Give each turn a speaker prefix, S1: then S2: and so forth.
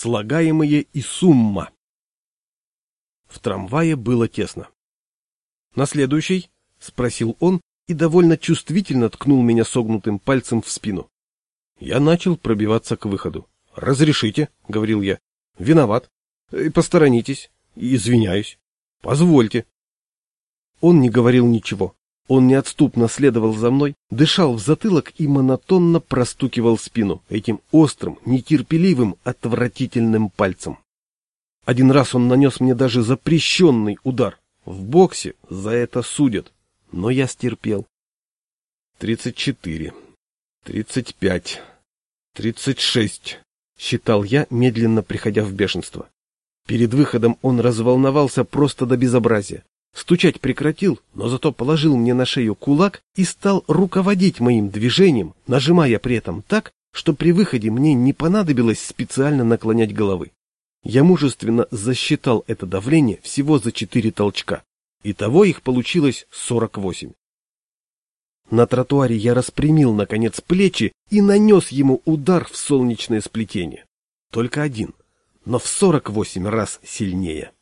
S1: Слагаемые и сумма. В трамвае было тесно. «На следующий?» — спросил он и довольно чувствительно ткнул меня согнутым пальцем в спину. Я начал пробиваться к выходу. «Разрешите», — говорил я. «Виноват. И посторонитесь. Извиняюсь. Позвольте». Он не говорил ничего. Он неотступно следовал за мной, дышал в затылок и монотонно простукивал спину этим острым, нетерпеливым, отвратительным пальцем. Один раз он нанес мне даже запрещенный удар. В боксе за это судят, но я стерпел. Тридцать четыре, тридцать пять, тридцать шесть, считал я, медленно приходя в бешенство. Перед выходом он разволновался просто до безобразия. Стучать прекратил, но зато положил мне на шею кулак и стал руководить моим движением, нажимая при этом так, что при выходе мне не понадобилось специально наклонять головы. Я мужественно засчитал это давление всего за четыре толчка. Итого их получилось сорок восемь. На тротуаре я распрямил, наконец, плечи и нанес ему удар в солнечное сплетение. Только один, но в сорок восемь раз сильнее.